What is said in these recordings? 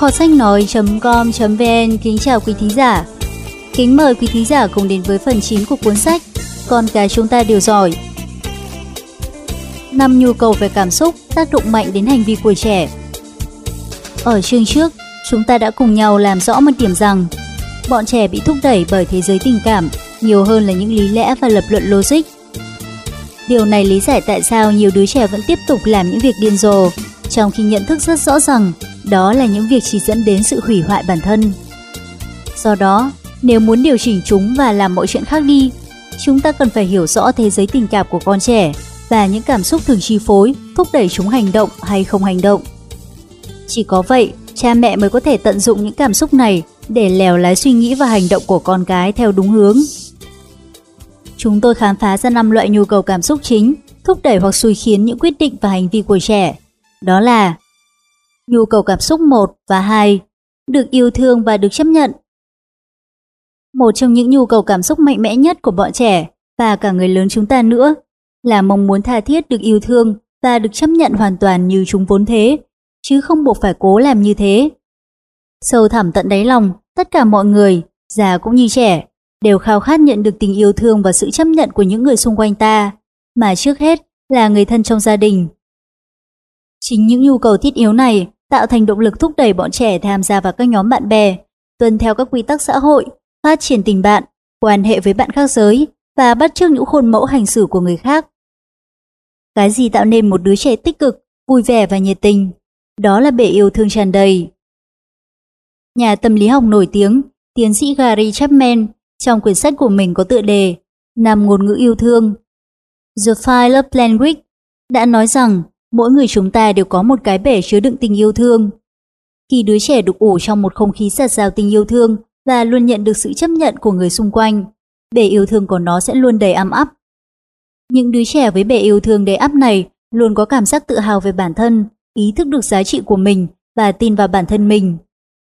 Kho sách nói.com.vn kính chào quý thính giả. Kính mời quý thính giả cùng đến với phần chính của cuốn sách Con cái chúng ta đều giỏi. Năm nhu cầu về cảm xúc tác động mạnh đến hành vi của trẻ. Ở chương trước, chúng ta đã cùng nhau làm rõ một điểm rằng bọn trẻ bị thúc đẩy bởi thế giới tình cảm nhiều hơn là những lý lẽ và lập luận logic. Điều này lý giải tại sao nhiều đứa trẻ vẫn tiếp tục làm những việc điên rồ, trong khi nhận thức rất rõ rằng đó là những việc chỉ dẫn đến sự hủy hoại bản thân. Do đó, nếu muốn điều chỉnh chúng và làm mọi chuyện khác đi, chúng ta cần phải hiểu rõ thế giới tình cảm của con trẻ và những cảm xúc thường chi phối, thúc đẩy chúng hành động hay không hành động. Chỉ có vậy, cha mẹ mới có thể tận dụng những cảm xúc này để lèo lái suy nghĩ và hành động của con cái theo đúng hướng. Chúng tôi khám phá ra 5 loại nhu cầu cảm xúc chính, thúc đẩy hoặc xui khiến những quyết định và hành vi của trẻ. Đó là Nhu cầu cảm xúc 1 và 2, được yêu thương và được chấp nhận. Một trong những nhu cầu cảm xúc mạnh mẽ nhất của bọn trẻ và cả người lớn chúng ta nữa là mong muốn tha thiết được yêu thương và được chấp nhận hoàn toàn như chúng vốn thế, chứ không buộc phải cố làm như thế. Sâu thẳm tận đáy lòng, tất cả mọi người, già cũng như trẻ, đều khao khát nhận được tình yêu thương và sự chấp nhận của những người xung quanh ta, mà trước hết là người thân trong gia đình. Chính những nhu cầu thiết yếu này tạo thành động lực thúc đẩy bọn trẻ tham gia vào các nhóm bạn bè, tuân theo các quy tắc xã hội, phát triển tình bạn, quan hệ với bạn khác giới và bắt chước những khuôn mẫu hành xử của người khác. Cái gì tạo nên một đứa trẻ tích cực, vui vẻ và nhiệt tình? Đó là bể yêu thương tràn đầy. Nhà tâm lý học nổi tiếng, tiến sĩ Gary Chapman trong quyển sách của mình có tựa đề Nằm ngôn ngữ yêu thương. The Five Love Language đã nói rằng mỗi người chúng ta đều có một cái bể chứa đựng tình yêu thương. Khi đứa trẻ được ủ trong một không khí sạt rào tình yêu thương và luôn nhận được sự chấp nhận của người xung quanh, bể yêu thương của nó sẽ luôn đầy ấm áp. Những đứa trẻ với bể yêu thương đầy áp này luôn có cảm giác tự hào về bản thân, ý thức được giá trị của mình và tin vào bản thân mình.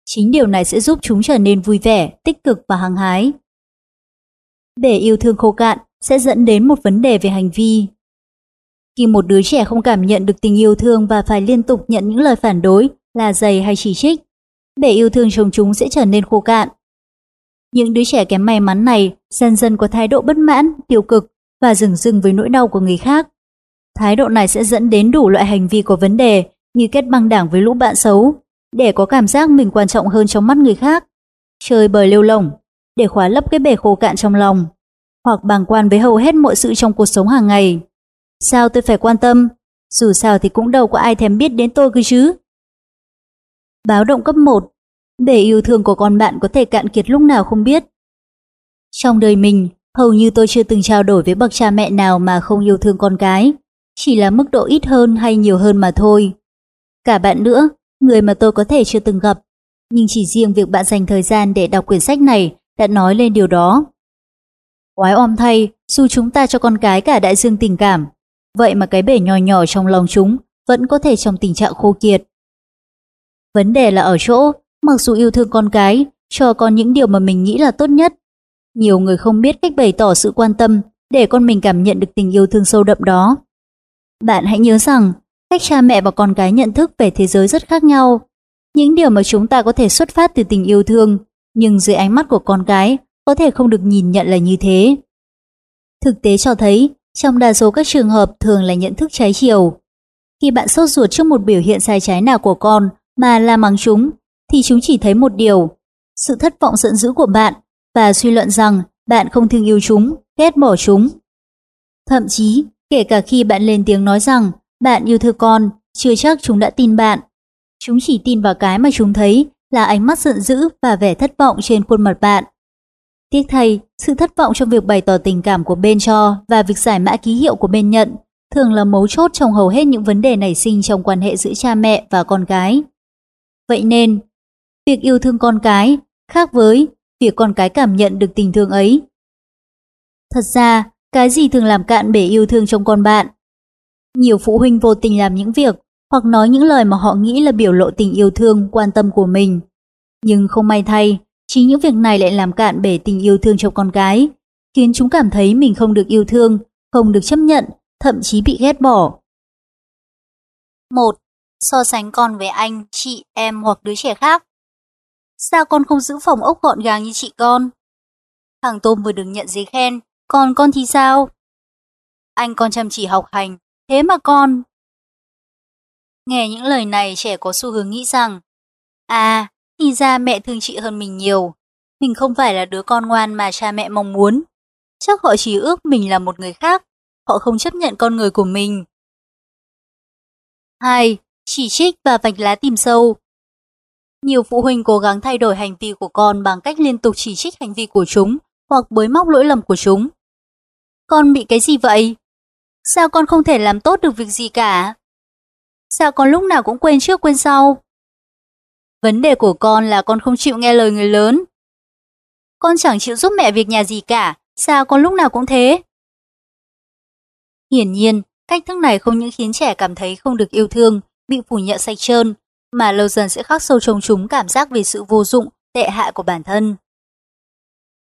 Chính điều này sẽ giúp chúng trở nên vui vẻ, tích cực và hăng hái. Bể yêu thương khô cạn sẽ dẫn đến một vấn đề về hành vi. Khi một đứa trẻ không cảm nhận được tình yêu thương và phải liên tục nhận những lời phản đối, là dày hay chỉ trích, bể yêu thương trong chúng sẽ trở nên khô cạn. Những đứa trẻ kém may mắn này dần dần có thái độ bất mãn, tiêu cực và dừng dừng với nỗi đau của người khác. Thái độ này sẽ dẫn đến đủ loại hành vi có vấn đề như kết băng đảng với lũ bạn xấu, để có cảm giác mình quan trọng hơn trong mắt người khác, chơi bời lêu lỏng, để khóa lấp cái bể khô cạn trong lòng, hoặc bàng quan với hầu hết mọi sự trong cuộc sống hàng ngày. Sao tôi phải quan tâm? Dù sao thì cũng đâu có ai thèm biết đến tôi cơ chứ. Báo động cấp 1 Để yêu thương của con bạn có thể cạn kiệt lúc nào không biết. Trong đời mình, hầu như tôi chưa từng trao đổi với bậc cha mẹ nào mà không yêu thương con cái. Chỉ là mức độ ít hơn hay nhiều hơn mà thôi. Cả bạn nữa, người mà tôi có thể chưa từng gặp. Nhưng chỉ riêng việc bạn dành thời gian để đọc quyển sách này đã nói lên điều đó. quái om thay, dù chúng ta cho con cái cả đại dương tình cảm, vậy mà cái bể nhỏ nhỏ trong lòng chúng vẫn có thể trong tình trạng khô kiệt. Vấn đề là ở chỗ, mặc dù yêu thương con cái, cho con những điều mà mình nghĩ là tốt nhất, nhiều người không biết cách bày tỏ sự quan tâm để con mình cảm nhận được tình yêu thương sâu đậm đó. Bạn hãy nhớ rằng, cách cha mẹ và con cái nhận thức về thế giới rất khác nhau. Những điều mà chúng ta có thể xuất phát từ tình yêu thương, nhưng dưới ánh mắt của con cái có thể không được nhìn nhận là như thế. Thực tế cho thấy, trong đa số các trường hợp thường là nhận thức trái chiều. Khi bạn sốt ruột trước một biểu hiện sai trái nào của con mà la mắng chúng, thì chúng chỉ thấy một điều, sự thất vọng giận dữ của bạn và suy luận rằng bạn không thương yêu chúng, ghét bỏ chúng. Thậm chí, kể cả khi bạn lên tiếng nói rằng bạn yêu thương con, chưa chắc chúng đã tin bạn. Chúng chỉ tin vào cái mà chúng thấy là ánh mắt giận dữ và vẻ thất vọng trên khuôn mặt bạn. Tiếc thay, sự thất vọng trong việc bày tỏ tình cảm của bên cho và việc giải mã ký hiệu của bên nhận thường là mấu chốt trong hầu hết những vấn đề nảy sinh trong quan hệ giữa cha mẹ và con cái. Vậy nên, việc yêu thương con cái khác với việc con cái cảm nhận được tình thương ấy. Thật ra, cái gì thường làm cạn bể yêu thương trong con bạn? Nhiều phụ huynh vô tình làm những việc hoặc nói những lời mà họ nghĩ là biểu lộ tình yêu thương, quan tâm của mình. Nhưng không may thay, chính những việc này lại làm cạn bể tình yêu thương trong con cái, khiến chúng cảm thấy mình không được yêu thương, không được chấp nhận, thậm chí bị ghét bỏ. 1. so sánh con với anh, chị, em hoặc đứa trẻ khác. Sao con không giữ phòng ốc gọn gàng như chị con? Thằng Tôm vừa được nhận giấy khen, còn con thì sao? Anh con chăm chỉ học hành, thế mà con... Nghe những lời này trẻ có xu hướng nghĩ rằng À, thì ra mẹ thương chị hơn mình nhiều. Mình không phải là đứa con ngoan mà cha mẹ mong muốn. Chắc họ chỉ ước mình là một người khác. Họ không chấp nhận con người của mình. 2. Chỉ trích và vạch lá tìm sâu Nhiều phụ huynh cố gắng thay đổi hành vi của con bằng cách liên tục chỉ trích hành vi của chúng hoặc bới móc lỗi lầm của chúng. Con bị cái gì vậy? Sao con không thể làm tốt được việc gì cả? Sao con lúc nào cũng quên trước quên sau? Vấn đề của con là con không chịu nghe lời người lớn. Con chẳng chịu giúp mẹ việc nhà gì cả, sao con lúc nào cũng thế? Hiển nhiên, cách thức này không những khiến trẻ cảm thấy không được yêu thương, bị phủ nhận sạch trơn, mà lâu dần sẽ khắc sâu trong chúng cảm giác về sự vô dụng, tệ hại của bản thân.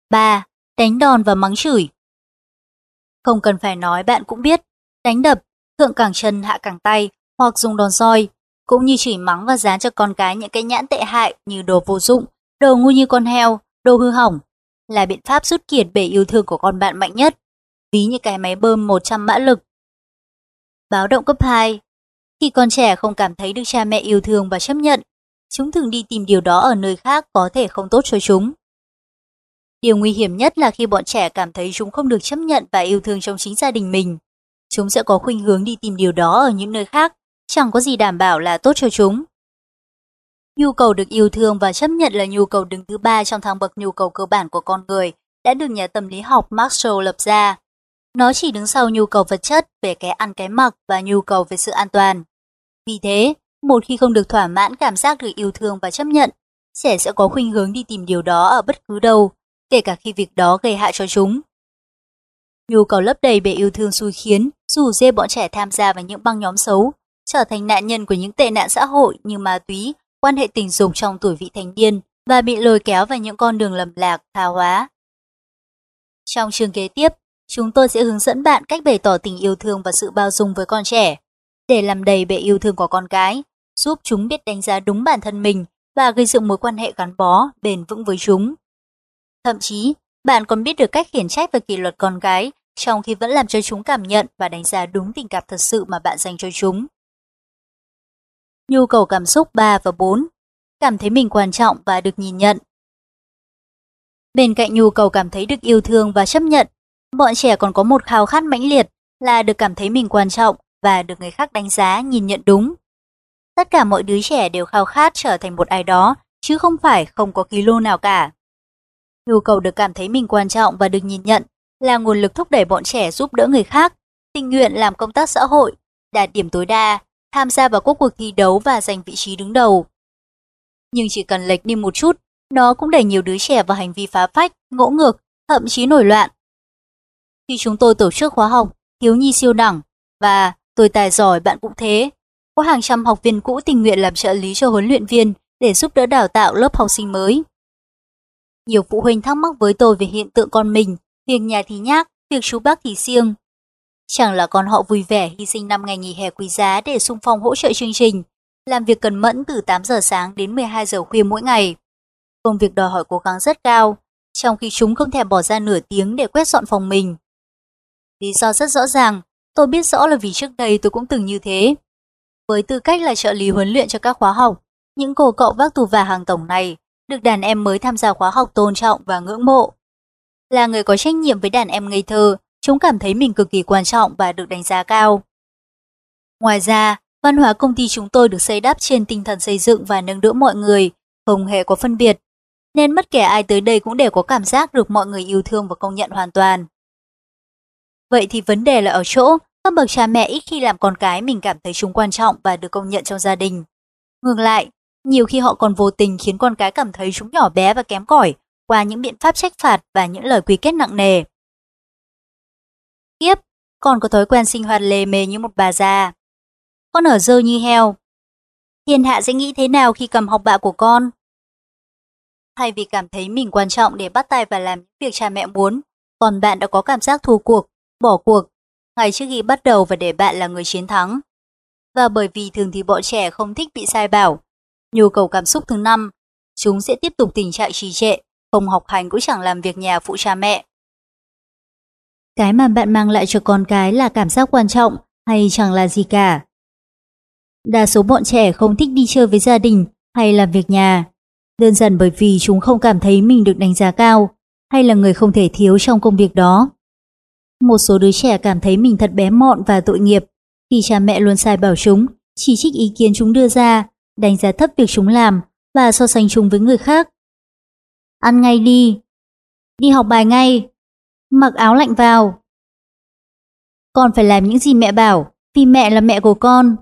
3. Đánh đòn và mắng chửi Không cần phải nói bạn cũng biết, đánh đập, thượng cẳng chân hạ cẳng tay hoặc dùng đòn roi, cũng như chửi mắng và dán cho con cái những cái nhãn tệ hại như đồ vô dụng, đồ ngu như con heo, đồ hư hỏng, là biện pháp rút kiệt bể yêu thương của con bạn mạnh nhất, ví như cái máy bơm 100 mã lực. Báo động cấp 2 Khi con trẻ không cảm thấy được cha mẹ yêu thương và chấp nhận, chúng thường đi tìm điều đó ở nơi khác có thể không tốt cho chúng. Điều nguy hiểm nhất là khi bọn trẻ cảm thấy chúng không được chấp nhận và yêu thương trong chính gia đình mình. Chúng sẽ có khuynh hướng đi tìm điều đó ở những nơi khác, chẳng có gì đảm bảo là tốt cho chúng. Nhu cầu được yêu thương và chấp nhận là nhu cầu đứng thứ ba trong thang bậc nhu cầu cơ bản của con người đã được nhà tâm lý học Marshall lập ra. Nó chỉ đứng sau nhu cầu vật chất về cái ăn cái mặc và nhu cầu về sự an toàn. Vì thế, một khi không được thỏa mãn cảm giác được yêu thương và chấp nhận, trẻ sẽ có khuynh hướng đi tìm điều đó ở bất cứ đâu, kể cả khi việc đó gây hại cho chúng. Nhu cầu lấp đầy bể yêu thương xui khiến, dù dê bọn trẻ tham gia vào những băng nhóm xấu, trở thành nạn nhân của những tệ nạn xã hội như ma túy, quan hệ tình dục trong tuổi vị thành niên và bị lôi kéo vào những con đường lầm lạc, tha hóa. Trong chương kế tiếp, chúng tôi sẽ hướng dẫn bạn cách bày tỏ tình yêu thương và sự bao dung với con trẻ, để làm đầy bệ yêu thương của con cái, giúp chúng biết đánh giá đúng bản thân mình và gây dựng mối quan hệ gắn bó, bền vững với chúng. Thậm chí, bạn còn biết được cách khiển trách và kỷ luật con cái trong khi vẫn làm cho chúng cảm nhận và đánh giá đúng tình cảm thật sự mà bạn dành cho chúng. Nhu cầu cảm xúc 3 và 4 Cảm thấy mình quan trọng và được nhìn nhận Bên cạnh nhu cầu cảm thấy được yêu thương và chấp nhận, bọn trẻ còn có một khao khát mãnh liệt là được cảm thấy mình quan trọng và được người khác đánh giá, nhìn nhận đúng. Tất cả mọi đứa trẻ đều khao khát trở thành một ai đó, chứ không phải không có kilo nào cả. Nhu cầu được cảm thấy mình quan trọng và được nhìn nhận là nguồn lực thúc đẩy bọn trẻ giúp đỡ người khác, tình nguyện làm công tác xã hội, đạt điểm tối đa, tham gia vào các cuộc thi đấu và giành vị trí đứng đầu. Nhưng chỉ cần lệch đi một chút, nó cũng đẩy nhiều đứa trẻ vào hành vi phá phách, ngỗ ngược, thậm chí nổi loạn. Khi chúng tôi tổ chức khóa học Thiếu nhi siêu đẳng và Tôi tài giỏi bạn cũng thế, có hàng trăm học viên cũ tình nguyện làm trợ lý cho huấn luyện viên để giúp đỡ đào tạo lớp học sinh mới. Nhiều phụ huynh thắc mắc với tôi về hiện tượng con mình, việc nhà thì nhác, việc chú bác thì siêng. Chẳng là con họ vui vẻ hy sinh năm ngày nghỉ hè quý giá để sung phong hỗ trợ chương trình, làm việc cần mẫn từ 8 giờ sáng đến 12 giờ khuya mỗi ngày. Công việc đòi hỏi cố gắng rất cao, trong khi chúng không thể bỏ ra nửa tiếng để quét dọn phòng mình. Lý do rất rõ ràng, tôi biết rõ là vì trước đây tôi cũng từng như thế. Với tư cách là trợ lý huấn luyện cho các khóa học, những cô cậu vác tù và hàng tổng này được đàn em mới tham gia khóa học tôn trọng và ngưỡng mộ. Là người có trách nhiệm với đàn em ngây thơ, chúng cảm thấy mình cực kỳ quan trọng và được đánh giá cao. Ngoài ra, văn hóa công ty chúng tôi được xây đắp trên tinh thần xây dựng và nâng đỡ mọi người, không hề có phân biệt. Nên bất kể ai tới đây cũng đều có cảm giác được mọi người yêu thương và công nhận hoàn toàn. Vậy thì vấn đề là ở chỗ, các bậc cha mẹ ít khi làm con cái mình cảm thấy chúng quan trọng và được công nhận trong gia đình. Ngược lại, nhiều khi họ còn vô tình khiến con cái cảm thấy chúng nhỏ bé và kém cỏi qua những biện pháp trách phạt và những lời quy kết nặng nề. Tiếp, còn có thói quen sinh hoạt lề mề như một bà già. Con ở dơ như heo. Thiên hạ sẽ nghĩ thế nào khi cầm học bạ của con? Thay vì cảm thấy mình quan trọng để bắt tay và làm những việc cha mẹ muốn, còn bạn đã có cảm giác thua cuộc, bỏ cuộc, ngay trước khi bắt đầu và để bạn là người chiến thắng. và bởi vì thường thì bọn trẻ không thích bị sai bảo. Nhu cầu cảm xúc thứ năm, chúng sẽ tiếp tục tình trạng trì trệ, không học hành cũng chẳng làm việc nhà phụ cha mẹ. Cái mà bạn mang lại cho con cái là cảm giác quan trọng hay chẳng là gì cả. Đa số bọn trẻ không thích đi chơi với gia đình hay làm việc nhà, đơn giản bởi vì chúng không cảm thấy mình được đánh giá cao hay là người không thể thiếu trong công việc đó. Một số đứa trẻ cảm thấy mình thật bé mọn và tội nghiệp khi cha mẹ luôn sai bảo chúng, chỉ trích ý kiến chúng đưa ra, đánh giá thấp việc chúng làm và so sánh chúng với người khác. Ăn ngay đi, đi học bài ngay, mặc áo lạnh vào. Con phải làm những gì mẹ bảo, vì mẹ là mẹ của con.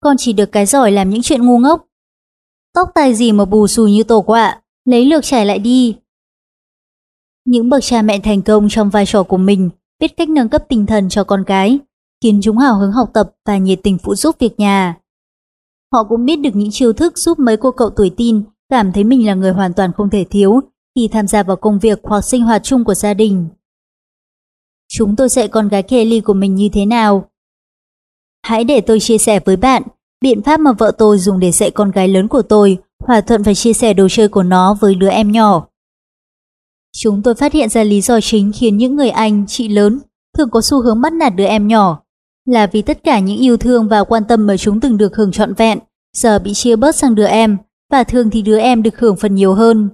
Con chỉ được cái giỏi làm những chuyện ngu ngốc. Tóc tai gì mà bù xù như tổ quạ, lấy lược trải lại đi. Những bậc cha mẹ thành công trong vai trò của mình biết cách nâng cấp tinh thần cho con cái, khiến chúng hào hứng học tập và nhiệt tình phụ giúp việc nhà. Họ cũng biết được những chiêu thức giúp mấy cô cậu tuổi tin cảm thấy mình là người hoàn toàn không thể thiếu khi tham gia vào công việc hoặc sinh hoạt chung của gia đình. Chúng tôi dạy con gái Kelly của mình như thế nào? Hãy để tôi chia sẻ với bạn biện pháp mà vợ tôi dùng để dạy con gái lớn của tôi hòa thuận và chia sẻ đồ chơi của nó với đứa em nhỏ. Chúng tôi phát hiện ra lý do chính khiến những người anh, chị lớn thường có xu hướng bắt nạt đứa em nhỏ là vì tất cả những yêu thương và quan tâm mà chúng từng được hưởng trọn vẹn giờ bị chia bớt sang đứa em và thường thì đứa em được hưởng phần nhiều hơn.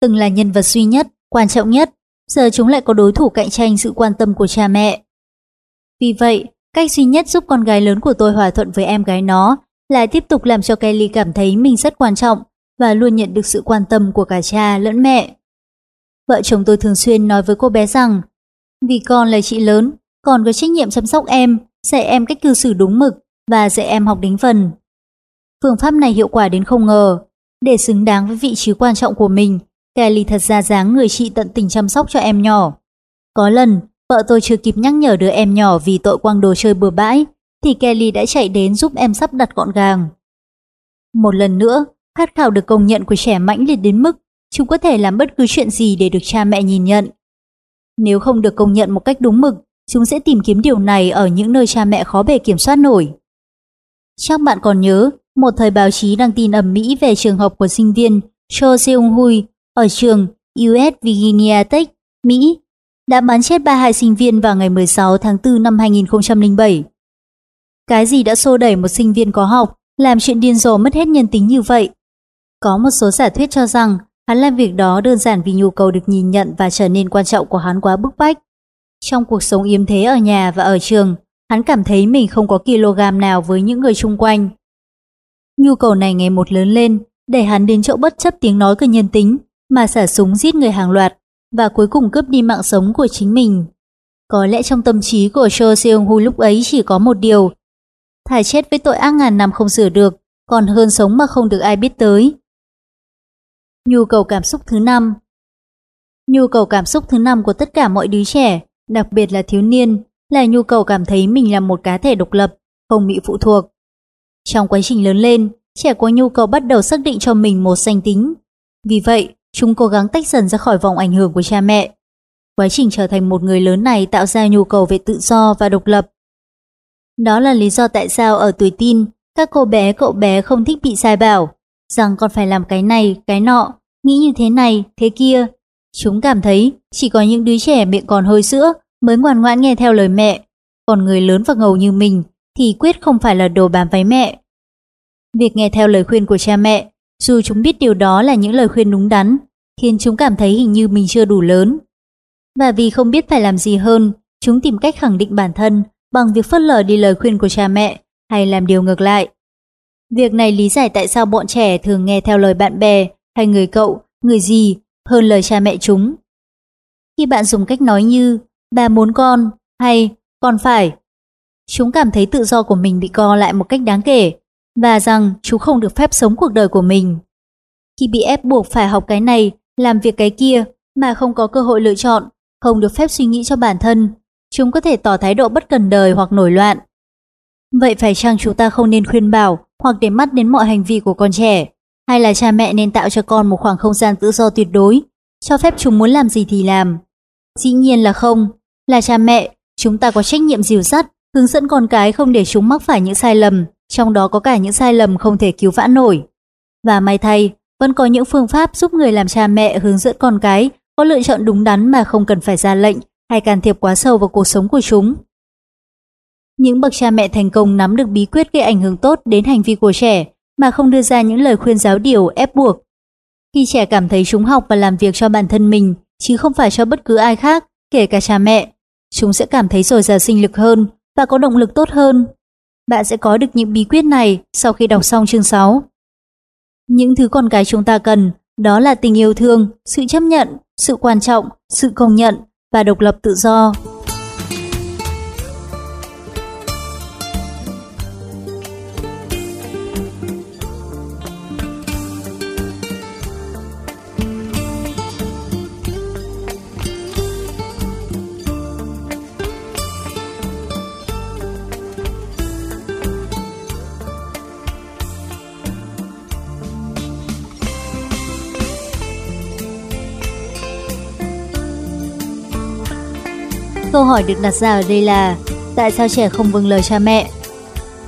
Từng là nhân vật duy nhất, quan trọng nhất, giờ chúng lại có đối thủ cạnh tranh sự quan tâm của cha mẹ. Vì vậy, cách duy nhất giúp con gái lớn của tôi hòa thuận với em gái nó là tiếp tục làm cho Kelly cảm thấy mình rất quan trọng và luôn nhận được sự quan tâm của cả cha lẫn mẹ. Vợ chồng tôi thường xuyên nói với cô bé rằng vì con là chị lớn, còn có trách nhiệm chăm sóc em, dạy em cách cư xử đúng mực và dạy em học đính phần. Phương pháp này hiệu quả đến không ngờ. Để xứng đáng với vị trí quan trọng của mình, Kelly thật ra dáng người chị tận tình chăm sóc cho em nhỏ. Có lần, vợ tôi chưa kịp nhắc nhở đứa em nhỏ vì tội quăng đồ chơi bừa bãi, thì Kelly đã chạy đến giúp em sắp đặt gọn gàng. Một lần nữa, khát khao được công nhận của trẻ mãnh liệt đến mức chúng có thể làm bất cứ chuyện gì để được cha mẹ nhìn nhận. Nếu không được công nhận một cách đúng mực, chúng sẽ tìm kiếm điều này ở những nơi cha mẹ khó bề kiểm soát nổi. Chắc bạn còn nhớ, một thời báo chí đăng tin ầm mỹ về trường hợp của sinh viên Cho Seung Hui ở trường US Virginia Tech, Mỹ, đã bắn chết 32 sinh viên vào ngày 16 tháng 4 năm 2007. Cái gì đã xô đẩy một sinh viên có học, làm chuyện điên rồ mất hết nhân tính như vậy? Có một số giả thuyết cho rằng hắn làm việc đó đơn giản vì nhu cầu được nhìn nhận và trở nên quan trọng của hắn quá bức bách. Trong cuộc sống yếm thế ở nhà và ở trường, hắn cảm thấy mình không có kg nào với những người chung quanh. Nhu cầu này ngày một lớn lên, để hắn đến chỗ bất chấp tiếng nói của nhân tính, mà xả súng giết người hàng loạt, và cuối cùng cướp đi mạng sống của chính mình. Có lẽ trong tâm trí của Cho Seung Hu lúc ấy chỉ có một điều, thải chết với tội ác ngàn năm không sửa được, còn hơn sống mà không được ai biết tới. Nhu cầu cảm xúc thứ năm Nhu cầu cảm xúc thứ năm của tất cả mọi đứa trẻ, đặc biệt là thiếu niên, là nhu cầu cảm thấy mình là một cá thể độc lập, không bị phụ thuộc. Trong quá trình lớn lên, trẻ có nhu cầu bắt đầu xác định cho mình một danh tính. Vì vậy, chúng cố gắng tách dần ra khỏi vòng ảnh hưởng của cha mẹ. Quá trình trở thành một người lớn này tạo ra nhu cầu về tự do và độc lập. Đó là lý do tại sao ở tuổi tin, các cô bé cậu bé không thích bị sai bảo, rằng còn phải làm cái này, cái nọ, nghĩ như thế này, thế kia. Chúng cảm thấy chỉ có những đứa trẻ miệng còn hơi sữa mới ngoan ngoãn nghe theo lời mẹ, còn người lớn và ngầu như mình thì quyết không phải là đồ bám váy mẹ. Việc nghe theo lời khuyên của cha mẹ, dù chúng biết điều đó là những lời khuyên đúng đắn, khiến chúng cảm thấy hình như mình chưa đủ lớn. Và vì không biết phải làm gì hơn, chúng tìm cách khẳng định bản thân bằng việc phớt lờ đi lời khuyên của cha mẹ hay làm điều ngược lại. Việc này lý giải tại sao bọn trẻ thường nghe theo lời bạn bè hay người cậu, người gì hơn lời cha mẹ chúng. Khi bạn dùng cách nói như bà muốn con hay con phải, chúng cảm thấy tự do của mình bị co lại một cách đáng kể và rằng chú không được phép sống cuộc đời của mình. Khi bị ép buộc phải học cái này, làm việc cái kia mà không có cơ hội lựa chọn, không được phép suy nghĩ cho bản thân, chúng có thể tỏ thái độ bất cần đời hoặc nổi loạn. Vậy phải chăng chúng ta không nên khuyên bảo hoặc để mắt đến mọi hành vi của con trẻ? Hay là cha mẹ nên tạo cho con một khoảng không gian tự do tuyệt đối, cho phép chúng muốn làm gì thì làm? Dĩ nhiên là không, là cha mẹ, chúng ta có trách nhiệm dìu dắt hướng dẫn con cái không để chúng mắc phải những sai lầm, trong đó có cả những sai lầm không thể cứu vãn nổi. Và may thay, vẫn có những phương pháp giúp người làm cha mẹ hướng dẫn con cái có lựa chọn đúng đắn mà không cần phải ra lệnh hay can thiệp quá sâu vào cuộc sống của chúng. Những bậc cha mẹ thành công nắm được bí quyết gây ảnh hưởng tốt đến hành vi của trẻ mà không đưa ra những lời khuyên giáo điều ép buộc. Khi trẻ cảm thấy chúng học và làm việc cho bản thân mình chứ không phải cho bất cứ ai khác, kể cả cha mẹ, chúng sẽ cảm thấy dồi dào sinh lực hơn và có động lực tốt hơn. Bạn sẽ có được những bí quyết này sau khi đọc xong chương 6. Những thứ con cái chúng ta cần đó là tình yêu thương, sự chấp nhận, sự quan trọng, sự công nhận và độc lập tự do. Câu hỏi được đặt ra ở đây là tại sao trẻ không vâng lời cha mẹ?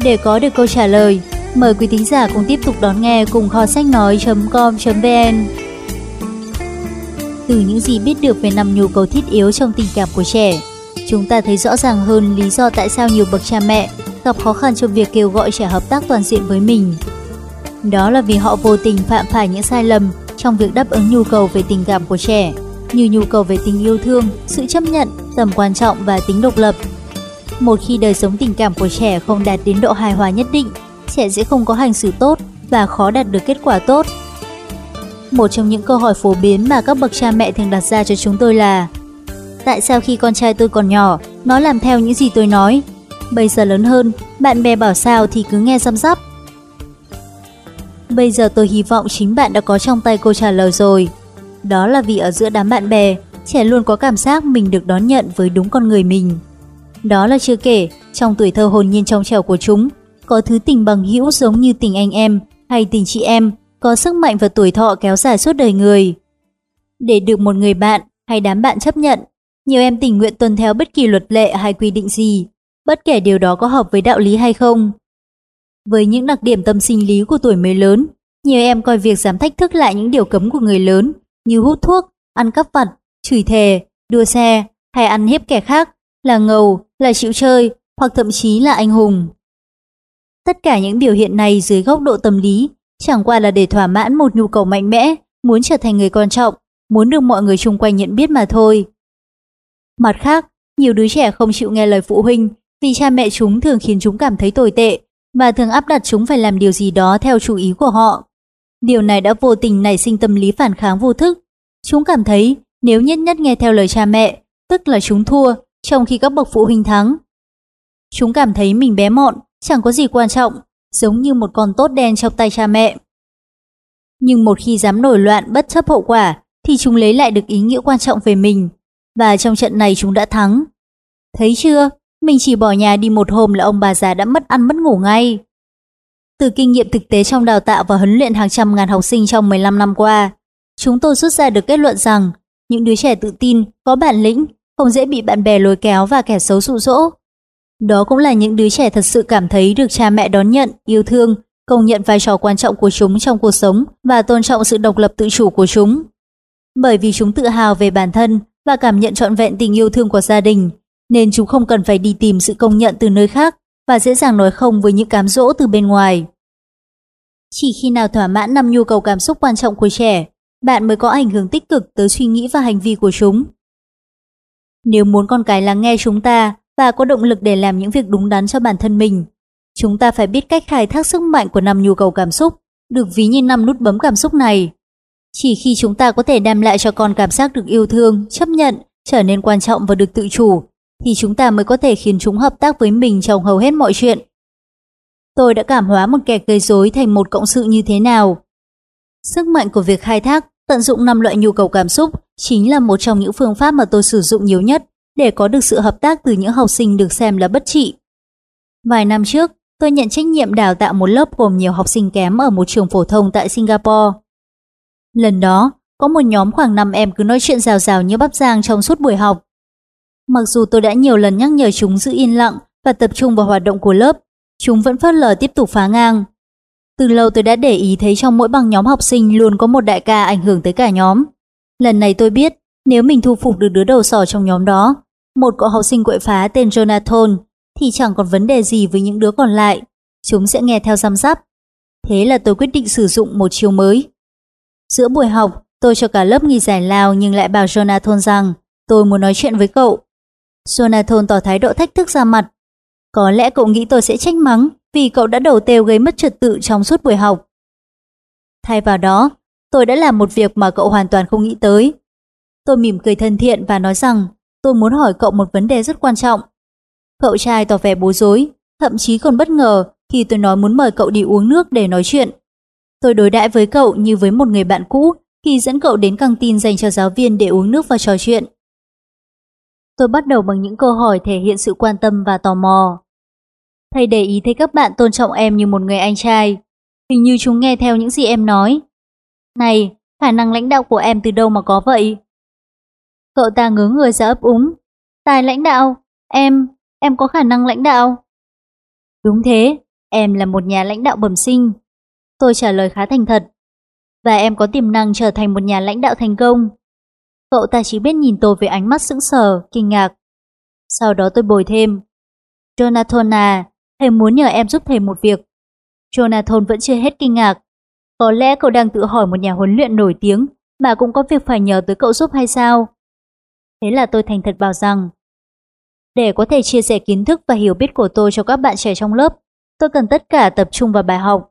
Để có được câu trả lời, mời quý thính giả cùng tiếp tục đón nghe cùng kho sách nói.com.vn. Từ những gì biết được về năm nhu cầu thiết yếu trong tình cảm của trẻ, chúng ta thấy rõ ràng hơn lý do tại sao nhiều bậc cha mẹ gặp khó khăn trong việc kêu gọi trẻ hợp tác toàn diện với mình. Đó là vì họ vô tình phạm phải những sai lầm trong việc đáp ứng nhu cầu về tình cảm của trẻ như nhu cầu về tình yêu thương, sự chấp nhận, tầm quan trọng và tính độc lập. Một khi đời sống tình cảm của trẻ không đạt đến độ hài hòa nhất định, trẻ sẽ không có hành xử tốt và khó đạt được kết quả tốt. Một trong những câu hỏi phổ biến mà các bậc cha mẹ thường đặt ra cho chúng tôi là Tại sao khi con trai tôi còn nhỏ, nó làm theo những gì tôi nói? Bây giờ lớn hơn, bạn bè bảo sao thì cứ nghe răm rắp. Bây giờ tôi hy vọng chính bạn đã có trong tay câu trả lời rồi. Đó là vì ở giữa đám bạn bè, trẻ luôn có cảm giác mình được đón nhận với đúng con người mình. Đó là chưa kể, trong tuổi thơ hồn nhiên trong trẻo của chúng, có thứ tình bằng hữu giống như tình anh em hay tình chị em, có sức mạnh và tuổi thọ kéo dài suốt đời người. Để được một người bạn hay đám bạn chấp nhận, nhiều em tình nguyện tuân theo bất kỳ luật lệ hay quy định gì, bất kể điều đó có hợp với đạo lý hay không. Với những đặc điểm tâm sinh lý của tuổi mới lớn, nhiều em coi việc dám thách thức lại những điều cấm của người lớn như hút thuốc, ăn cắp vặt, chửi thề, đua xe hay ăn hiếp kẻ khác là ngầu, là chịu chơi hoặc thậm chí là anh hùng. Tất cả những biểu hiện này dưới góc độ tâm lý chẳng qua là để thỏa mãn một nhu cầu mạnh mẽ, muốn trở thành người quan trọng, muốn được mọi người xung quanh nhận biết mà thôi. Mặt khác, nhiều đứa trẻ không chịu nghe lời phụ huynh vì cha mẹ chúng thường khiến chúng cảm thấy tồi tệ và thường áp đặt chúng phải làm điều gì đó theo chủ ý của họ. Điều này đã vô tình nảy sinh tâm lý phản kháng vô thức. Chúng cảm thấy nếu nhất nhất nghe theo lời cha mẹ, tức là chúng thua, trong khi các bậc phụ huynh thắng. Chúng cảm thấy mình bé mọn, chẳng có gì quan trọng, giống như một con tốt đen trong tay cha mẹ. Nhưng một khi dám nổi loạn bất chấp hậu quả, thì chúng lấy lại được ý nghĩa quan trọng về mình. Và trong trận này chúng đã thắng. Thấy chưa, mình chỉ bỏ nhà đi một hôm là ông bà già đã mất ăn mất ngủ ngay. Từ kinh nghiệm thực tế trong đào tạo và huấn luyện hàng trăm ngàn học sinh trong 15 năm qua, chúng tôi rút ra được kết luận rằng những đứa trẻ tự tin, có bản lĩnh, không dễ bị bạn bè lôi kéo và kẻ xấu dụ dỗ. Đó cũng là những đứa trẻ thật sự cảm thấy được cha mẹ đón nhận, yêu thương, công nhận vai trò quan trọng của chúng trong cuộc sống và tôn trọng sự độc lập tự chủ của chúng. Bởi vì chúng tự hào về bản thân và cảm nhận trọn vẹn tình yêu thương của gia đình, nên chúng không cần phải đi tìm sự công nhận từ nơi khác và dễ dàng nói không với những cám dỗ từ bên ngoài. Chỉ khi nào thỏa mãn năm nhu cầu cảm xúc quan trọng của trẻ, bạn mới có ảnh hưởng tích cực tới suy nghĩ và hành vi của chúng. Nếu muốn con cái lắng nghe chúng ta và có động lực để làm những việc đúng đắn cho bản thân mình, chúng ta phải biết cách khai thác sức mạnh của năm nhu cầu cảm xúc, được ví như năm nút bấm cảm xúc này. Chỉ khi chúng ta có thể đem lại cho con cảm giác được yêu thương, chấp nhận, trở nên quan trọng và được tự chủ, thì chúng ta mới có thể khiến chúng hợp tác với mình trong hầu hết mọi chuyện. Tôi đã cảm hóa một kẻ gây rối thành một cộng sự như thế nào. Sức mạnh của việc khai thác, tận dụng năm loại nhu cầu cảm xúc chính là một trong những phương pháp mà tôi sử dụng nhiều nhất để có được sự hợp tác từ những học sinh được xem là bất trị. Vài năm trước, tôi nhận trách nhiệm đào tạo một lớp gồm nhiều học sinh kém ở một trường phổ thông tại Singapore. Lần đó, có một nhóm khoảng 5 em cứ nói chuyện rào rào như bắp giang trong suốt buổi học. Mặc dù tôi đã nhiều lần nhắc nhở chúng giữ yên lặng và tập trung vào hoạt động của lớp, chúng vẫn phớt lờ tiếp tục phá ngang. Từ lâu tôi đã để ý thấy trong mỗi băng nhóm học sinh luôn có một đại ca ảnh hưởng tới cả nhóm. Lần này tôi biết, nếu mình thu phục được đứa đầu sỏ trong nhóm đó, một cậu học sinh quậy phá tên Jonathan, thì chẳng còn vấn đề gì với những đứa còn lại. Chúng sẽ nghe theo giám giáp. Thế là tôi quyết định sử dụng một chiều mới. Giữa buổi học, tôi cho cả lớp nghỉ giải lao nhưng lại bảo Jonathan rằng tôi muốn nói chuyện với cậu. Jonathan tỏ thái độ thách thức ra mặt. Có lẽ cậu nghĩ tôi sẽ trách mắng vì cậu đã đầu têu gây mất trật tự trong suốt buổi học. Thay vào đó, tôi đã làm một việc mà cậu hoàn toàn không nghĩ tới. Tôi mỉm cười thân thiện và nói rằng tôi muốn hỏi cậu một vấn đề rất quan trọng. Cậu trai tỏ vẻ bối rối, thậm chí còn bất ngờ khi tôi nói muốn mời cậu đi uống nước để nói chuyện. Tôi đối đãi với cậu như với một người bạn cũ khi dẫn cậu đến căng tin dành cho giáo viên để uống nước và trò chuyện. Tôi bắt đầu bằng những câu hỏi thể hiện sự quan tâm và tò mò. Thầy để ý thấy các bạn tôn trọng em như một người anh trai. Hình như chúng nghe theo những gì em nói. Này, khả năng lãnh đạo của em từ đâu mà có vậy? Cậu ta ngớ người ra ấp úng. Tài lãnh đạo? Em, em có khả năng lãnh đạo? Đúng thế, em là một nhà lãnh đạo bẩm sinh. Tôi trả lời khá thành thật. Và em có tiềm năng trở thành một nhà lãnh đạo thành công. Cậu ta chỉ biết nhìn tôi với ánh mắt sững sờ, kinh ngạc. Sau đó tôi bồi thêm. Jonathan à, thầy muốn nhờ em giúp thầy một việc. Jonathan vẫn chưa hết kinh ngạc. Có lẽ cậu đang tự hỏi một nhà huấn luyện nổi tiếng mà cũng có việc phải nhờ tới cậu giúp hay sao? Thế là tôi thành thật bảo rằng để có thể chia sẻ kiến thức và hiểu biết của tôi cho các bạn trẻ trong lớp, tôi cần tất cả tập trung vào bài học.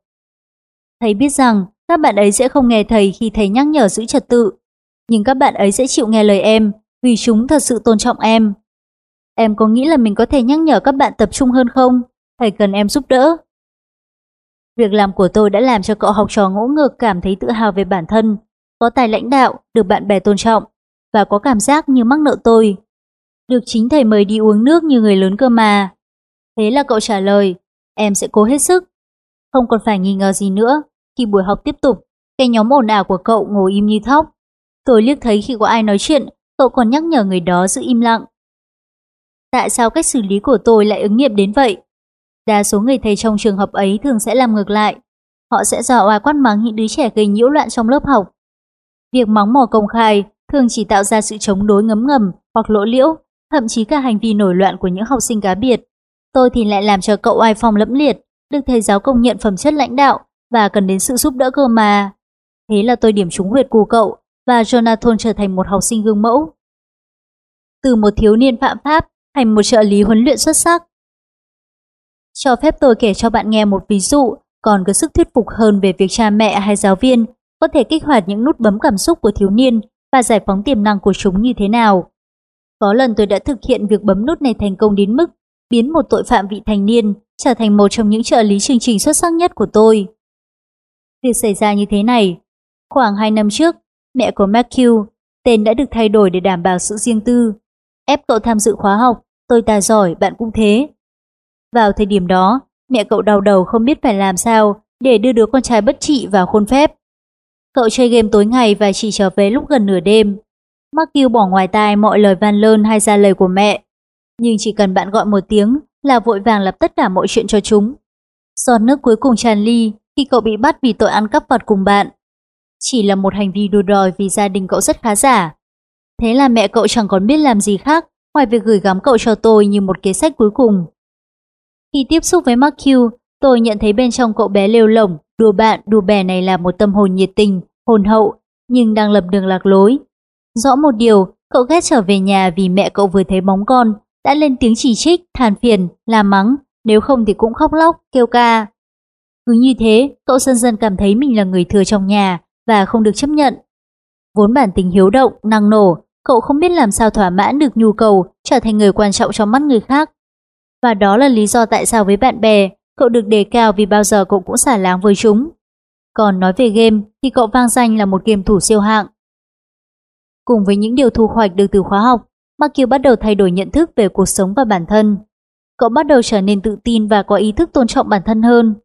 Thầy biết rằng các bạn ấy sẽ không nghe thầy khi thầy nhắc nhở giữ trật tự, nhưng các bạn ấy sẽ chịu nghe lời em vì chúng thật sự tôn trọng em. Em có nghĩ là mình có thể nhắc nhở các bạn tập trung hơn không? Thầy cần em giúp đỡ. Việc làm của tôi đã làm cho cậu học trò ngỗ ngược cảm thấy tự hào về bản thân, có tài lãnh đạo, được bạn bè tôn trọng và có cảm giác như mắc nợ tôi. Được chính thầy mời đi uống nước như người lớn cơ mà. Thế là cậu trả lời, em sẽ cố hết sức. Không còn phải nghi ngờ gì nữa. Khi buổi học tiếp tục, cái nhóm ồn ào của cậu ngồi im như thóc. Tôi liếc thấy khi có ai nói chuyện, cậu còn nhắc nhở người đó giữ im lặng. Tại sao cách xử lý của tôi lại ứng nghiệm đến vậy? Đa số người thầy trong trường hợp ấy thường sẽ làm ngược lại. Họ sẽ dò oai quát mắng những đứa trẻ gây nhiễu loạn trong lớp học. Việc mắng mỏ công khai thường chỉ tạo ra sự chống đối ngấm ngầm hoặc lỗ liễu, thậm chí cả hành vi nổi loạn của những học sinh cá biệt. Tôi thì lại làm cho cậu oai phong lẫm liệt, được thầy giáo công nhận phẩm chất lãnh đạo và cần đến sự giúp đỡ cơ mà. Thế là tôi điểm trúng huyệt của cậu và Jonathan trở thành một học sinh gương mẫu. Từ một thiếu niên phạm pháp thành một trợ lý huấn luyện xuất sắc. Cho phép tôi kể cho bạn nghe một ví dụ còn có sức thuyết phục hơn về việc cha mẹ hay giáo viên có thể kích hoạt những nút bấm cảm xúc của thiếu niên và giải phóng tiềm năng của chúng như thế nào. Có lần tôi đã thực hiện việc bấm nút này thành công đến mức biến một tội phạm vị thành niên trở thành một trong những trợ lý chương trình xuất sắc nhất của tôi. Việc xảy ra như thế này, khoảng 2 năm trước, mẹ của Matthew, tên đã được thay đổi để đảm bảo sự riêng tư. Ép cậu tham dự khóa học, tôi tài giỏi, bạn cũng thế. Vào thời điểm đó, mẹ cậu đau đầu không biết phải làm sao để đưa đứa con trai bất trị vào khuôn phép. Cậu chơi game tối ngày và chỉ trở về lúc gần nửa đêm. Matthew bỏ ngoài tai mọi lời van lơn hay ra lời của mẹ. Nhưng chỉ cần bạn gọi một tiếng là vội vàng lập tất cả mọi chuyện cho chúng. Giọt nước cuối cùng tràn ly khi cậu bị bắt vì tội ăn cắp vặt cùng bạn. Chỉ là một hành vi đùa đòi vì gia đình cậu rất khá giả. Thế là mẹ cậu chẳng còn biết làm gì khác ngoài việc gửi gắm cậu cho tôi như một kế sách cuối cùng. Khi tiếp xúc với Mark Q tôi nhận thấy bên trong cậu bé lêu lỏng, đùa bạn, đùa bè này là một tâm hồn nhiệt tình, hồn hậu, nhưng đang lập đường lạc lối. Rõ một điều, cậu ghét trở về nhà vì mẹ cậu vừa thấy bóng con, đã lên tiếng chỉ trích, than phiền, làm mắng, nếu không thì cũng khóc lóc, kêu ca. Cứ như thế, cậu dần dần cảm thấy mình là người thừa trong nhà và không được chấp nhận. Vốn bản tính hiếu động, năng nổ, cậu không biết làm sao thỏa mãn được nhu cầu trở thành người quan trọng trong mắt người khác. Và đó là lý do tại sao với bạn bè, cậu được đề cao vì bao giờ cậu cũng xả láng với chúng. Còn nói về game thì cậu vang danh là một game thủ siêu hạng. Cùng với những điều thu hoạch được từ khóa học, Mark bắt đầu thay đổi nhận thức về cuộc sống và bản thân. Cậu bắt đầu trở nên tự tin và có ý thức tôn trọng bản thân hơn.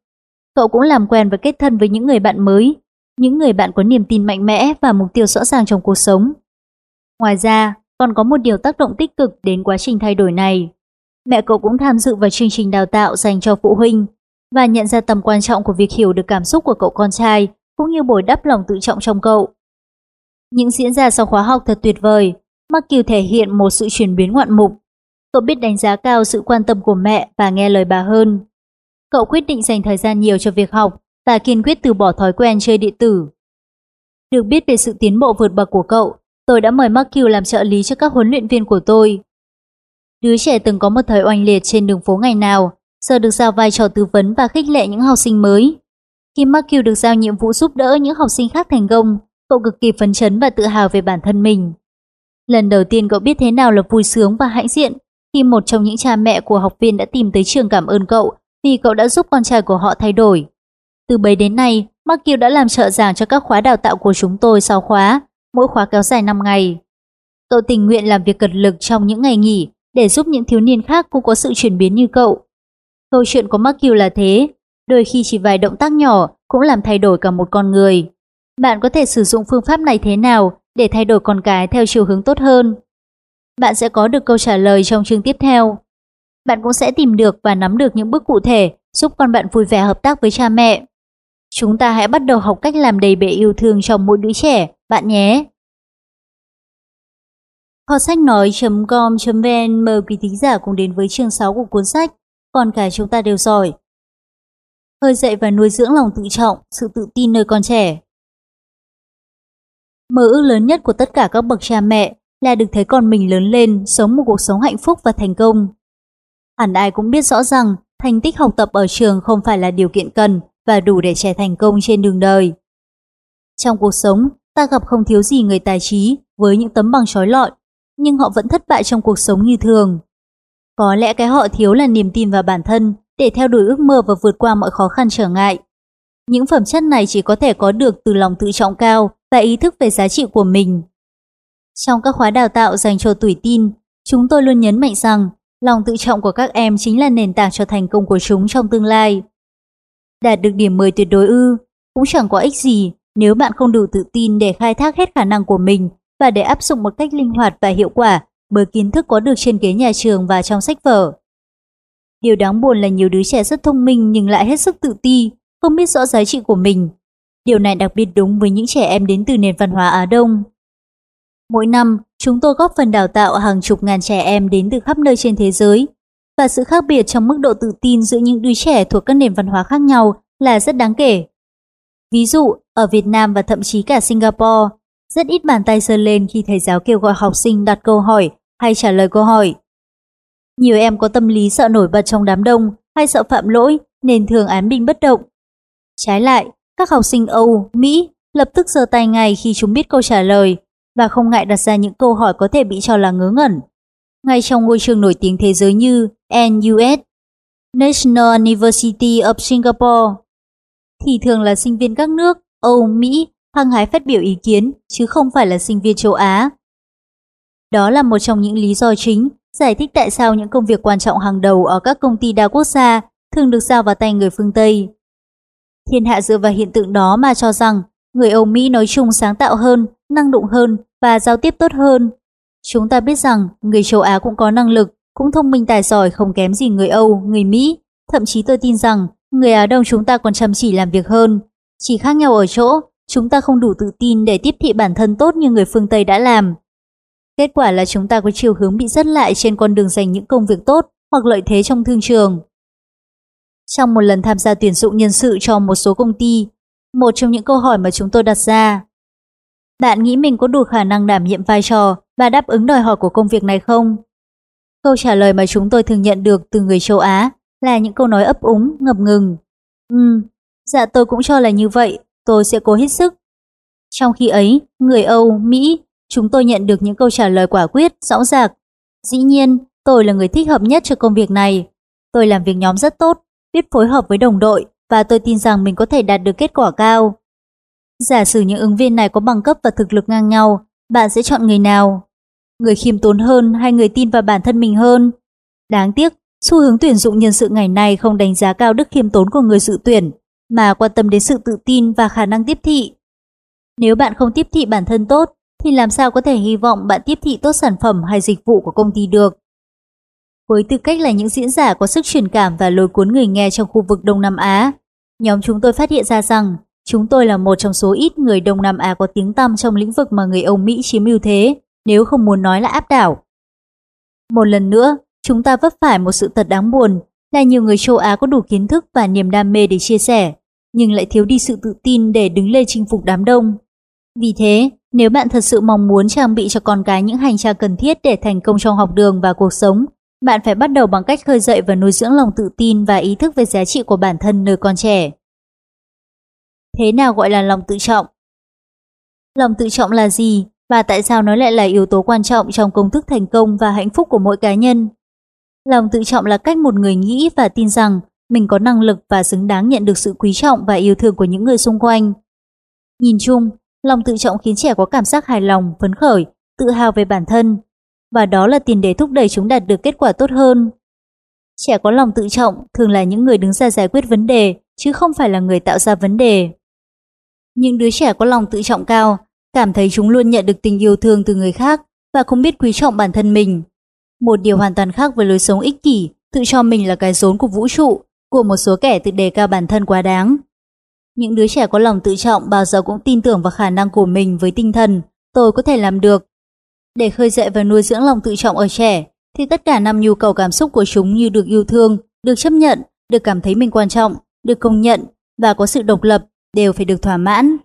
Cậu cũng làm quen và kết thân với những người bạn mới, những người bạn có niềm tin mạnh mẽ và mục tiêu rõ ràng trong cuộc sống. Ngoài ra, còn có một điều tác động tích cực đến quá trình thay đổi này. Mẹ cậu cũng tham dự vào chương trình đào tạo dành cho phụ huynh và nhận ra tầm quan trọng của việc hiểu được cảm xúc của cậu con trai cũng như bồi đắp lòng tự trọng trong cậu. Những diễn ra sau khóa học thật tuyệt vời, Mark thể hiện một sự chuyển biến ngoạn mục. Cậu biết đánh giá cao sự quan tâm của mẹ và nghe lời bà hơn. Cậu quyết định dành thời gian nhiều cho việc học và kiên quyết từ bỏ thói quen chơi điện tử. Được biết về sự tiến bộ vượt bậc của cậu, tôi đã mời Mark làm trợ lý cho các huấn luyện viên của tôi. Đứa trẻ từng có một thời oanh liệt trên đường phố ngày nào, giờ được giao vai trò tư vấn và khích lệ những học sinh mới. Khi Mark được giao nhiệm vụ giúp đỡ những học sinh khác thành công, cậu cực kỳ phấn chấn và tự hào về bản thân mình. Lần đầu tiên cậu biết thế nào là vui sướng và hãnh diện khi một trong những cha mẹ của học viên đã tìm tới trường cảm ơn cậu vì cậu đã giúp con trai của họ thay đổi. Từ bấy đến nay, Mark đã làm trợ giảng cho các khóa đào tạo của chúng tôi sau khóa, mỗi khóa kéo dài 5 ngày. Cậu tình nguyện làm việc cật lực trong những ngày nghỉ để giúp những thiếu niên khác cũng có sự chuyển biến như cậu. Câu chuyện của Mark là thế, đôi khi chỉ vài động tác nhỏ cũng làm thay đổi cả một con người. Bạn có thể sử dụng phương pháp này thế nào để thay đổi con cái theo chiều hướng tốt hơn? Bạn sẽ có được câu trả lời trong chương tiếp theo. Bạn cũng sẽ tìm được và nắm được những bước cụ thể giúp con bạn vui vẻ hợp tác với cha mẹ. Chúng ta hãy bắt đầu học cách làm đầy bể yêu thương trong mỗi đứa trẻ, bạn nhé. Kho sách nói.com.vn mời quý thính giả cùng đến với chương 6 của cuốn sách Con cả chúng ta đều giỏi. Hơi dậy và nuôi dưỡng lòng tự trọng, sự tự tin nơi con trẻ. Mơ ước lớn nhất của tất cả các bậc cha mẹ là được thấy con mình lớn lên, sống một cuộc sống hạnh phúc và thành công. Hẳn ai cũng biết rõ rằng thành tích học tập ở trường không phải là điều kiện cần và đủ để trẻ thành công trên đường đời. Trong cuộc sống, ta gặp không thiếu gì người tài trí với những tấm bằng trói lọi, nhưng họ vẫn thất bại trong cuộc sống như thường. Có lẽ cái họ thiếu là niềm tin vào bản thân để theo đuổi ước mơ và vượt qua mọi khó khăn trở ngại. Những phẩm chất này chỉ có thể có được từ lòng tự trọng cao và ý thức về giá trị của mình. Trong các khóa đào tạo dành cho tuổi tin, chúng tôi luôn nhấn mạnh rằng lòng tự trọng của các em chính là nền tảng cho thành công của chúng trong tương lai. Đạt được điểm 10 tuyệt đối ư, cũng chẳng có ích gì nếu bạn không đủ tự tin để khai thác hết khả năng của mình và để áp dụng một cách linh hoạt và hiệu quả bởi kiến thức có được trên ghế nhà trường và trong sách vở. Điều đáng buồn là nhiều đứa trẻ rất thông minh nhưng lại hết sức tự ti, không biết rõ giá trị của mình. Điều này đặc biệt đúng với những trẻ em đến từ nền văn hóa Á Đông. Mỗi năm, chúng tôi góp phần đào tạo hàng chục ngàn trẻ em đến từ khắp nơi trên thế giới. Và sự khác biệt trong mức độ tự tin giữa những đứa trẻ thuộc các nền văn hóa khác nhau là rất đáng kể. Ví dụ, ở Việt Nam và thậm chí cả Singapore, rất ít bàn tay sơn lên khi thầy giáo kêu gọi học sinh đặt câu hỏi hay trả lời câu hỏi. Nhiều em có tâm lý sợ nổi bật trong đám đông hay sợ phạm lỗi nên thường án binh bất động. Trái lại, các học sinh Âu, Mỹ lập tức giơ tay ngay khi chúng biết câu trả lời và không ngại đặt ra những câu hỏi có thể bị cho là ngớ ngẩn. Ngay trong ngôi trường nổi tiếng thế giới như NUS, National University of Singapore, thì thường là sinh viên các nước Âu, Mỹ hăng hái phát biểu ý kiến chứ không phải là sinh viên châu Á. Đó là một trong những lý do chính giải thích tại sao những công việc quan trọng hàng đầu ở các công ty đa quốc gia thường được giao vào tay người phương Tây. Thiên hạ dựa vào hiện tượng đó mà cho rằng người Âu Mỹ nói chung sáng tạo hơn, năng động hơn và giao tiếp tốt hơn. Chúng ta biết rằng người châu Á cũng có năng lực, cũng thông minh tài giỏi không kém gì người Âu, người Mỹ. Thậm chí tôi tin rằng người Á Đông chúng ta còn chăm chỉ làm việc hơn. Chỉ khác nhau ở chỗ, chúng ta không đủ tự tin để tiếp thị bản thân tốt như người phương Tây đã làm. Kết quả là chúng ta có chiều hướng bị dứt lại trên con đường giành những công việc tốt hoặc lợi thế trong thương trường. Trong một lần tham gia tuyển dụng nhân sự cho một số công ty, một trong những câu hỏi mà chúng tôi đặt ra. Bạn nghĩ mình có đủ khả năng đảm nhiệm vai trò và đáp ứng đòi hỏi của công việc này không? Câu trả lời mà chúng tôi thường nhận được từ người châu Á là những câu nói ấp úng, ngập ngừng. Ừ, dạ tôi cũng cho là như vậy, tôi sẽ cố hết sức. Trong khi ấy, người Âu, Mỹ, chúng tôi nhận được những câu trả lời quả quyết, rõ ràng. Dĩ nhiên, tôi là người thích hợp nhất cho công việc này. Tôi làm việc nhóm rất tốt, biết phối hợp với đồng đội và tôi tin rằng mình có thể đạt được kết quả cao. Giả sử những ứng viên này có bằng cấp và thực lực ngang nhau, bạn sẽ chọn người nào? Người khiêm tốn hơn hay người tin vào bản thân mình hơn? Đáng tiếc, xu hướng tuyển dụng nhân sự ngày nay không đánh giá cao đức khiêm tốn của người dự tuyển, mà quan tâm đến sự tự tin và khả năng tiếp thị. Nếu bạn không tiếp thị bản thân tốt, thì làm sao có thể hy vọng bạn tiếp thị tốt sản phẩm hay dịch vụ của công ty được? với tư cách là những diễn giả có sức truyền cảm và lôi cuốn người nghe trong khu vực Đông Nam Á. Nhóm chúng tôi phát hiện ra rằng chúng tôi là một trong số ít người Đông Nam Á có tiếng tăm trong lĩnh vực mà người Âu Mỹ chiếm ưu thế, nếu không muốn nói là áp đảo. Một lần nữa, chúng ta vấp phải một sự thật đáng buồn là nhiều người châu Á có đủ kiến thức và niềm đam mê để chia sẻ, nhưng lại thiếu đi sự tự tin để đứng lên chinh phục đám đông. Vì thế, nếu bạn thật sự mong muốn trang bị cho con cái những hành trang cần thiết để thành công trong học đường và cuộc sống, bạn phải bắt đầu bằng cách khơi dậy và nuôi dưỡng lòng tự tin và ý thức về giá trị của bản thân nơi con trẻ. Thế nào gọi là lòng tự trọng? Lòng tự trọng là gì và tại sao nó lại là yếu tố quan trọng trong công thức thành công và hạnh phúc của mỗi cá nhân? Lòng tự trọng là cách một người nghĩ và tin rằng mình có năng lực và xứng đáng nhận được sự quý trọng và yêu thương của những người xung quanh. Nhìn chung, lòng tự trọng khiến trẻ có cảm giác hài lòng, phấn khởi, tự hào về bản thân, và đó là tiền đề thúc đẩy chúng đạt được kết quả tốt hơn. Trẻ có lòng tự trọng thường là những người đứng ra giải quyết vấn đề, chứ không phải là người tạo ra vấn đề. Những đứa trẻ có lòng tự trọng cao, cảm thấy chúng luôn nhận được tình yêu thương từ người khác và không biết quý trọng bản thân mình. Một điều hoàn toàn khác với lối sống ích kỷ, tự cho mình là cái rốn của vũ trụ, của một số kẻ tự đề cao bản thân quá đáng. Những đứa trẻ có lòng tự trọng bao giờ cũng tin tưởng vào khả năng của mình với tinh thần, tôi có thể làm được. Để khơi dậy và nuôi dưỡng lòng tự trọng ở trẻ, thì tất cả năm nhu cầu cảm xúc của chúng như được yêu thương, được chấp nhận, được cảm thấy mình quan trọng, được công nhận và có sự độc lập đều phải được thỏa mãn.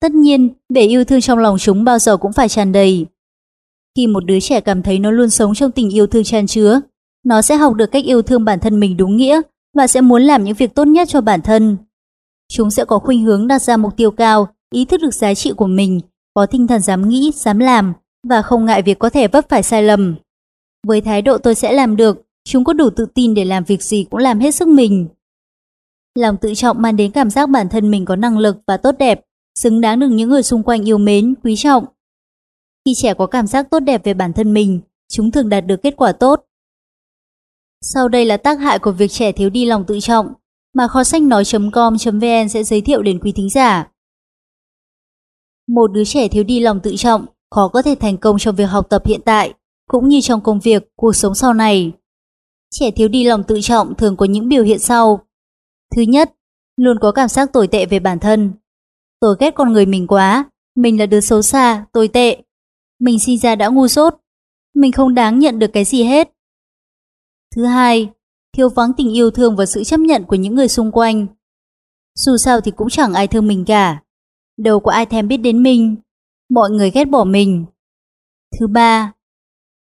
Tất nhiên, bể yêu thương trong lòng chúng bao giờ cũng phải tràn đầy. Khi một đứa trẻ cảm thấy nó luôn sống trong tình yêu thương tràn chứa, nó sẽ học được cách yêu thương bản thân mình đúng nghĩa và sẽ muốn làm những việc tốt nhất cho bản thân. Chúng sẽ có khuynh hướng đặt ra mục tiêu cao, ý thức được giá trị của mình, có tinh thần dám nghĩ, dám làm và không ngại việc có thể vấp phải sai lầm. Với thái độ tôi sẽ làm được, chúng có đủ tự tin để làm việc gì cũng làm hết sức mình. Lòng tự trọng mang đến cảm giác bản thân mình có năng lực và tốt đẹp, xứng đáng được những người xung quanh yêu mến, quý trọng. Khi trẻ có cảm giác tốt đẹp về bản thân mình, chúng thường đạt được kết quả tốt. Sau đây là tác hại của việc trẻ thiếu đi lòng tự trọng mà kho sách nói.com.vn sẽ giới thiệu đến quý thính giả. Một đứa trẻ thiếu đi lòng tự trọng khó có thể thành công trong việc học tập hiện tại, cũng như trong công việc, cuộc sống sau này. Trẻ thiếu đi lòng tự trọng thường có những biểu hiện sau. Thứ nhất, luôn có cảm giác tồi tệ về bản thân. Tôi ghét con người mình quá, mình là đứa xấu xa, tồi tệ. Mình sinh ra đã ngu dốt, mình không đáng nhận được cái gì hết. Thứ hai, thiếu vắng tình yêu thương và sự chấp nhận của những người xung quanh. Dù sao thì cũng chẳng ai thương mình cả. Đâu có ai thèm biết đến mình. Mọi người ghét bỏ mình. Thứ ba,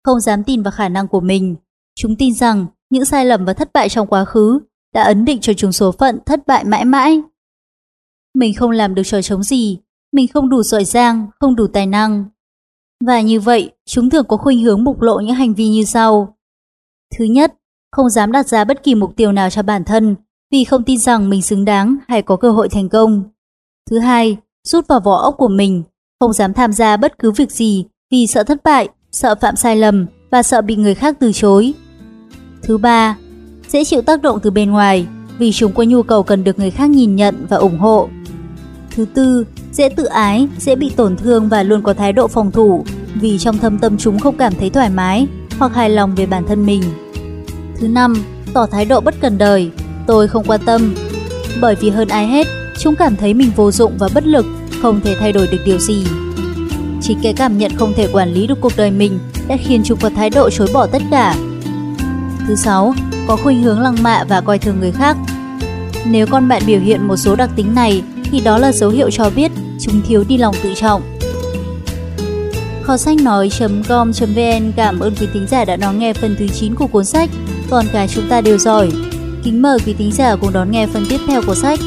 không dám tin vào khả năng của mình. Chúng tin rằng những sai lầm và thất bại trong quá khứ đã ấn định cho chúng số phận thất bại mãi mãi. Mình không làm được trò chống gì, mình không đủ giỏi giang, không đủ tài năng. Và như vậy, chúng thường có khuynh hướng bộc lộ những hành vi như sau. Thứ nhất, không dám đặt ra bất kỳ mục tiêu nào cho bản thân vì không tin rằng mình xứng đáng hay có cơ hội thành công. Thứ hai, rút vào vỏ ốc của mình, không dám tham gia bất cứ việc gì vì sợ thất bại, sợ phạm sai lầm và sợ bị người khác từ chối. Thứ ba, dễ chịu tác động từ bên ngoài vì chúng có nhu cầu cần được người khác nhìn nhận và ủng hộ. Thứ tư, dễ tự ái, dễ bị tổn thương và luôn có thái độ phòng thủ vì trong thâm tâm chúng không cảm thấy thoải mái hoặc hài lòng về bản thân mình. Thứ năm, tỏ thái độ bất cần đời, tôi không quan tâm. Bởi vì hơn ai hết, chúng cảm thấy mình vô dụng và bất lực, không thể thay đổi được điều gì. Chỉ cái cảm nhận không thể quản lý được cuộc đời mình đã khiến chúng có thái độ chối bỏ tất cả. Thứ sáu, có khuynh hướng lăng mạ và coi thường người khác. Nếu con bạn biểu hiện một số đặc tính này, thì đó là dấu hiệu cho biết chúng thiếu đi lòng tự trọng. Kho sách nói.com.vn cảm ơn quý thính giả đã đón nghe phần thứ 9 của cuốn sách Còn cả chúng ta đều giỏi. Kính mời quý thính giả cùng đón nghe phần tiếp theo của sách